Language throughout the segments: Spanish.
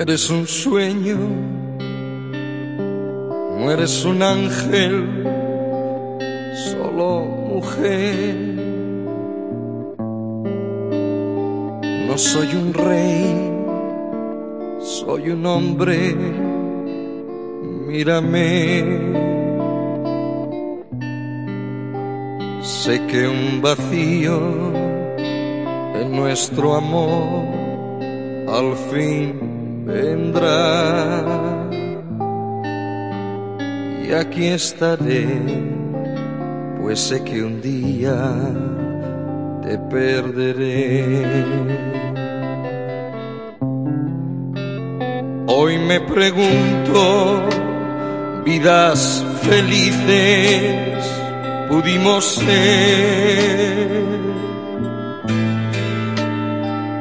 eres un sueño, no eres un ángel, solo mujer. No soy un rey, soy un hombre, mírame. Sé que un vacío en nuestro amor al fin vendrá. Y aquí estaré, pues sé que un día te perderé. Hoy me pregunto, vidas felices pudimos ser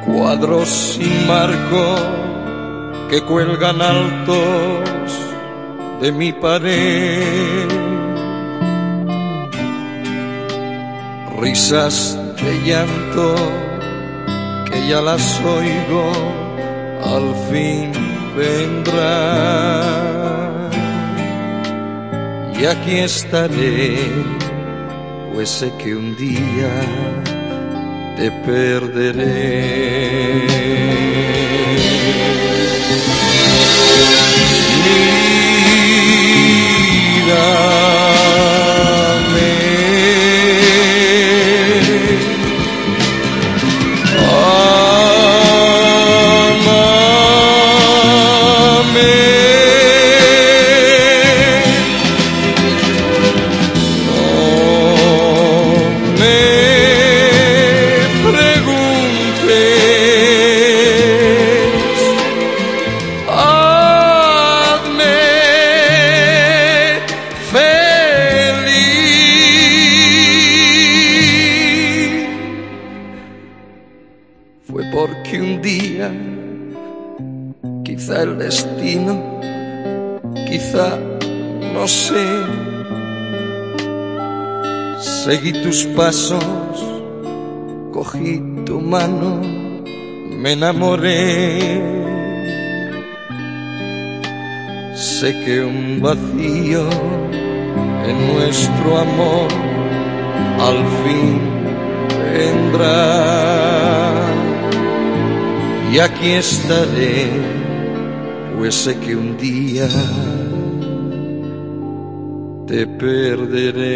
cuadros sin marco que cuelgan altos de mi pared. Risas de llanto que ya las oigo, al fin vendrán. Y aquí estaré, pues sé que un día te perderé. Porque un día, quizá el destino, quizá no sé, seguí tus pasos, cogí tu mano, me enamoré. Sé que un vacío en nuestro amor al fin vendrá. Y aquí estaré, pues sé que un día te perderé.